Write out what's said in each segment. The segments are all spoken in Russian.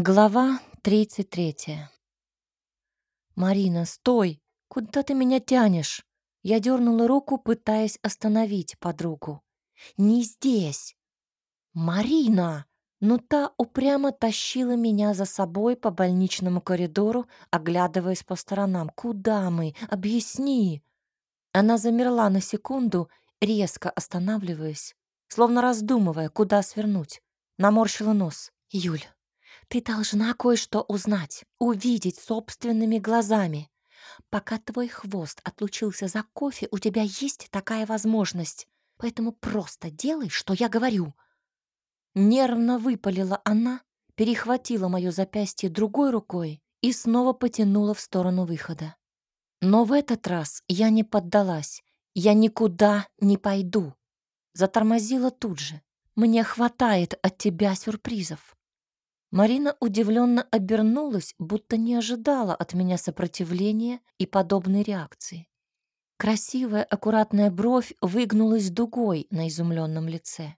Глава 33. «Марина, стой! Куда ты меня тянешь?» Я дернула руку, пытаясь остановить подругу. «Не здесь!» «Марина!» Но та упрямо тащила меня за собой по больничному коридору, оглядываясь по сторонам. «Куда мы? Объясни!» Она замерла на секунду, резко останавливаясь, словно раздумывая, куда свернуть. Наморщила нос. «Юль, ты должна кое-что узнать, увидеть собственными глазами. Пока твой хвост отлучился за кофе, у тебя есть такая возможность. Поэтому просто делай, что я говорю». Нервно выпалила она, перехватила мое запястье другой рукой и снова потянула в сторону выхода. Но в этот раз я не поддалась. Я никуда не пойду. Затормозила тут же. Мне хватает от тебя сюрпризов. Марина удивленно обернулась, будто не ожидала от меня сопротивления и подобной реакции. Красивая, аккуратная бровь выгнулась дугой на изумленном лице.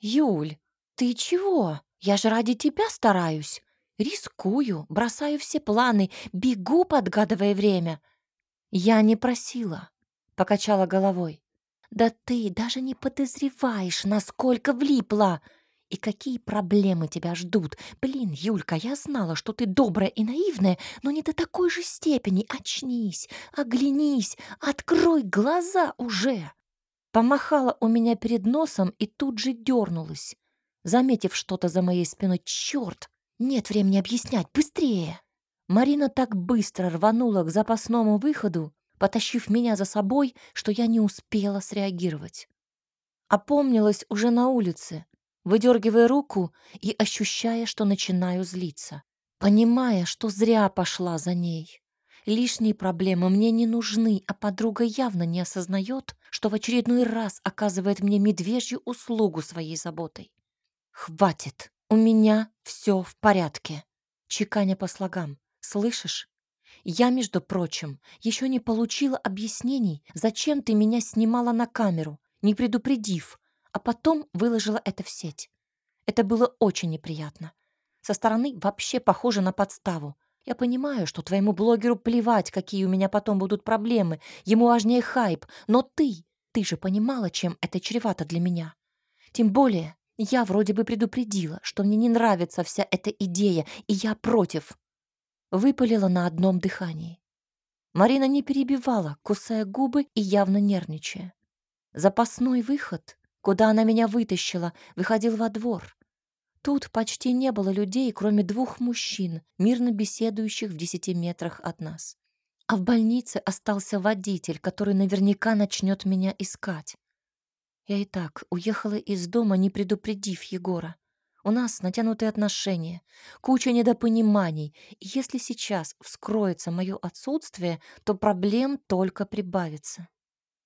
«Юль, ты чего? Я же ради тебя стараюсь. Рискую, бросаю все планы, бегу, подгадывая время». «Я не просила», — покачала головой. «Да ты даже не подозреваешь, насколько влипла!» И какие проблемы тебя ждут. Блин, Юлька, я знала, что ты добрая и наивная, но не до такой же степени. Очнись, оглянись, открой глаза уже. Помахала у меня перед носом и тут же дернулась, заметив что-то за моей спиной. Черт, нет времени объяснять, быстрее. Марина так быстро рванула к запасному выходу, потащив меня за собой, что я не успела среагировать. Опомнилась уже на улице, выдергивая руку и ощущая, что начинаю злиться, понимая, что зря пошла за ней. Лишние проблемы мне не нужны, а подруга явно не осознает, что в очередной раз оказывает мне медвежью услугу своей заботой. «Хватит! У меня все в порядке!» Чеканя по слогам. «Слышишь? Я, между прочим, еще не получила объяснений, зачем ты меня снимала на камеру, не предупредив, а потом выложила это в сеть. Это было очень неприятно. Со стороны вообще похоже на подставу. Я понимаю, что твоему блогеру плевать, какие у меня потом будут проблемы. Ему важнее хайп. Но ты, ты же понимала, чем это чревато для меня. Тем более, я вроде бы предупредила, что мне не нравится вся эта идея, и я против. Выпалила на одном дыхании. Марина не перебивала, кусая губы и явно нервничая. Запасной выход куда она меня вытащила, выходил во двор. Тут почти не было людей, кроме двух мужчин, мирно беседующих в десяти метрах от нас. А в больнице остался водитель, который наверняка начнет меня искать. Я и так уехала из дома, не предупредив Егора. У нас натянутые отношения, куча недопониманий, и если сейчас вскроется мое отсутствие, то проблем только прибавится.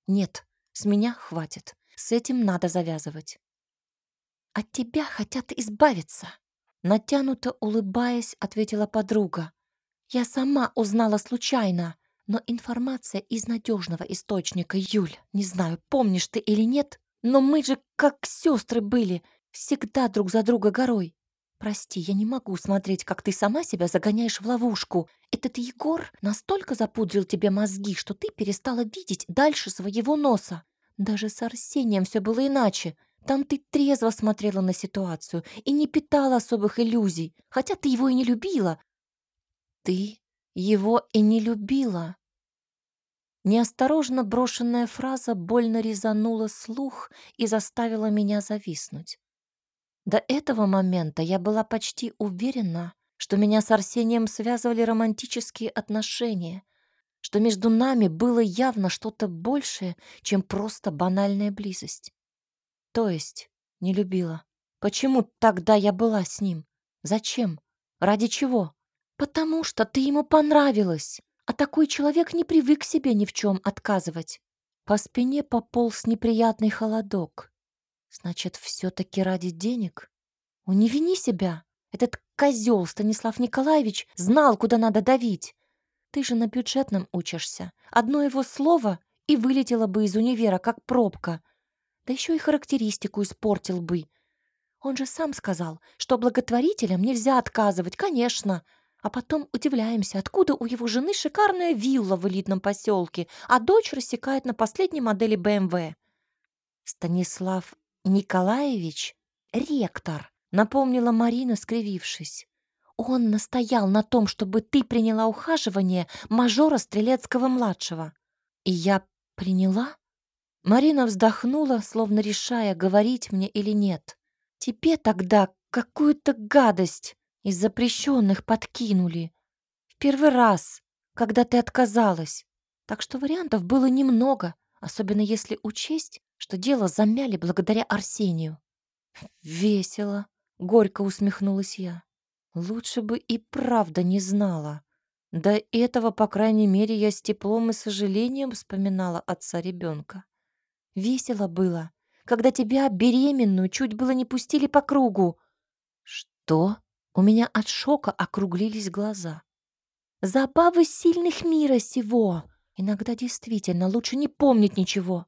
Нет, с меня хватит. С этим надо завязывать. От тебя хотят избавиться. Натянуто улыбаясь, ответила подруга. Я сама узнала случайно, но информация из надежного источника, Юль. Не знаю, помнишь ты или нет, но мы же как сестры были, всегда друг за друга горой. Прости, я не могу смотреть, как ты сама себя загоняешь в ловушку. Этот Егор настолько запудрил тебе мозги, что ты перестала видеть дальше своего носа. Даже с Арсением все было иначе. Там ты трезво смотрела на ситуацию и не питала особых иллюзий, хотя ты его и не любила. Ты его и не любила. Неосторожно брошенная фраза больно резанула слух и заставила меня зависнуть. До этого момента я была почти уверена, что меня с Арсением связывали романтические отношения — что между нами было явно что-то большее, чем просто банальная близость. То есть не любила. Почему тогда я была с ним? Зачем? Ради чего? Потому что ты ему понравилась, а такой человек не привык себе ни в чем отказывать. По спине пополз неприятный холодок. Значит, все-таки ради денег? Ну, не вини себя. Этот козел Станислав Николаевич знал, куда надо давить. Ты же на бюджетном учишься. Одно его слово и вылетело бы из универа, как пробка. Да еще и характеристику испортил бы. Он же сам сказал, что благотворителям нельзя отказывать, конечно. А потом удивляемся, откуда у его жены шикарная вилла в элитном поселке, а дочь рассекает на последней модели БМВ. Станислав Николаевич — ректор, напомнила Марина, скривившись. Он настоял на том, чтобы ты приняла ухаживание мажора Стрелецкого-младшего. И я приняла? Марина вздохнула, словно решая, говорить мне или нет. Тебе тогда какую-то гадость из запрещенных подкинули. В первый раз, когда ты отказалась. Так что вариантов было немного, особенно если учесть, что дело замяли благодаря Арсению. Весело, горько усмехнулась я. Лучше бы и правда не знала. До этого, по крайней мере, я с теплом и сожалением вспоминала отца ребенка. Весело было, когда тебя, беременную, чуть было не пустили по кругу. Что? У меня от шока округлились глаза. Забавы сильных мира сего. Иногда действительно лучше не помнить ничего.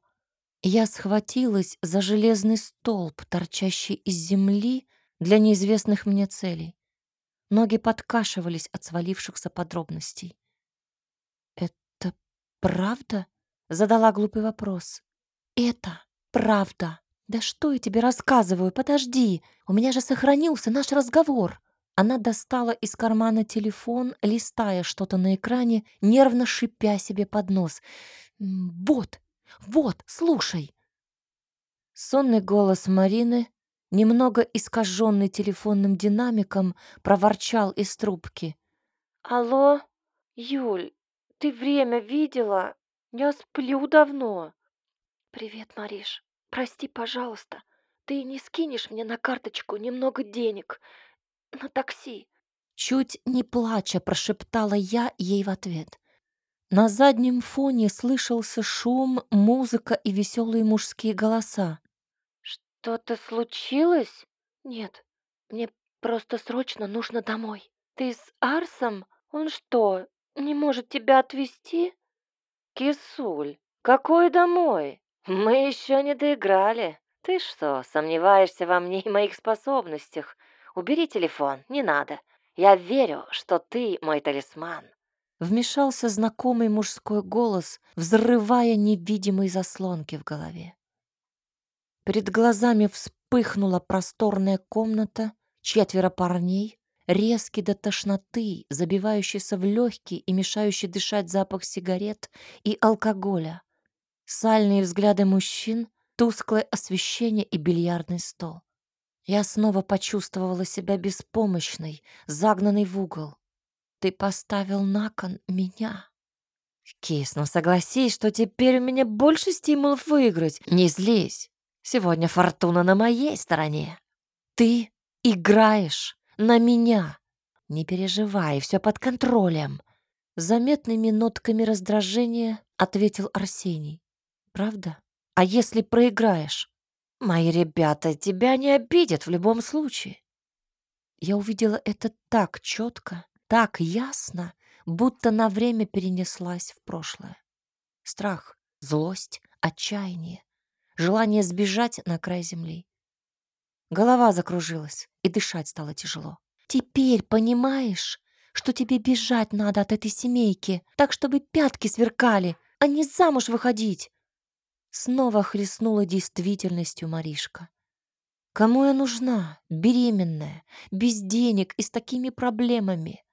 Я схватилась за железный столб, торчащий из земли для неизвестных мне целей. Ноги подкашивались от свалившихся подробностей. «Это правда?» — задала глупый вопрос. «Это правда. Да что я тебе рассказываю? Подожди, у меня же сохранился наш разговор». Она достала из кармана телефон, листая что-то на экране, нервно шипя себе под нос. «Вот, вот, слушай!» Сонный голос Марины, немного искаженный телефонным динамиком, проворчал из трубки. «Алло, Юль, ты время видела? Я сплю давно». «Привет, Мариш. Прости, пожалуйста. Ты не скинешь мне на карточку немного денег на такси?» Чуть не плача прошептала я ей в ответ. На заднем фоне слышался шум, музыка и веселые мужские голоса. «Что-то случилось?» «Нет, мне просто срочно нужно домой. Ты с Арсом? Он что, не может тебя отвезти?» «Кисуль, какой домой? Мы еще не доиграли. Ты что, сомневаешься во мне и моих способностях? Убери телефон, не надо. Я верю, что ты мой талисман». Вмешался знакомый мужской голос, взрывая невидимые заслонки в голове. Перед глазами вспыхнула просторная комната, четверо парней, резкий до тошноты, забивающийся в легкие и мешающий дышать запах сигарет и алкоголя, сальные взгляды мужчин, тусклое освещение и бильярдный стол. Я снова почувствовала себя беспомощной, загнанной в угол. Ты поставил на кон меня. Кис, ну согласись, что теперь у меня больше стимулов выиграть. Не злись. Сегодня фортуна на моей стороне. Ты играешь на меня. Не переживай, все под контролем. Заметными нотками раздражения ответил Арсений. Правда? А если проиграешь? Мои ребята тебя не обидят в любом случае. Я увидела это так четко, так ясно, будто на время перенеслась в прошлое. Страх, злость, отчаяние, желание сбежать на край земли. Голова закружилась, и дышать стало тяжело. «Теперь понимаешь, что тебе бежать надо от этой семейки, так, чтобы пятки сверкали, а не замуж выходить!» Снова хлестнула действительностью Маришка. «Кому я нужна, беременная, без денег и с такими проблемами?»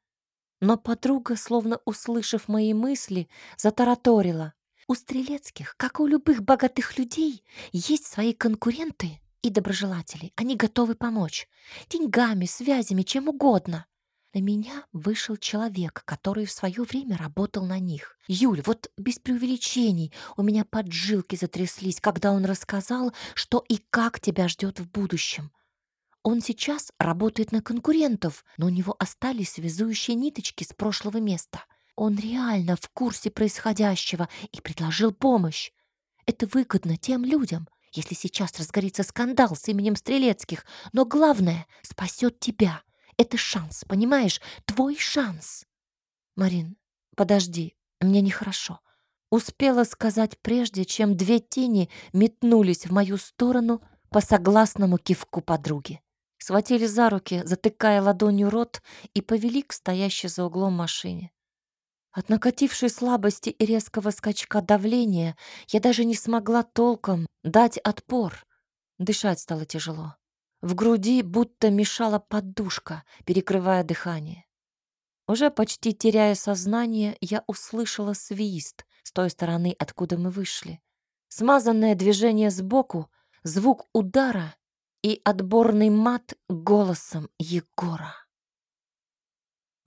Но подруга, словно услышав мои мысли, затараторила. У Стрелецких, как и у любых богатых людей, есть свои конкуренты и доброжелатели. Они готовы помочь. Деньгами, связями, чем угодно. На меня вышел человек, который в свое время работал на них. Юль, вот без преувеличений, у меня поджилки затряслись, когда он рассказал, что и как тебя ждет в будущем. Он сейчас работает на конкурентов, но у него остались связующие ниточки с прошлого места. Он реально в курсе происходящего и предложил помощь. Это выгодно тем людям, если сейчас разгорится скандал с именем Стрелецких, но главное — спасет тебя. Это шанс, понимаешь? Твой шанс. Марин, подожди, мне нехорошо. Успела сказать прежде, чем две тени метнулись в мою сторону по согласному кивку подруги. схватили за руки, затыкая ладонью рот и повели к стоящей за углом машине. От накатившей слабости и резкого скачка давления я даже не смогла толком дать отпор. Дышать стало тяжело. В груди будто мешала подушка, перекрывая дыхание. Уже почти теряя сознание, я услышала свист с той стороны, откуда мы вышли. Смазанное движение сбоку, звук удара и отборный мат голосом Егора.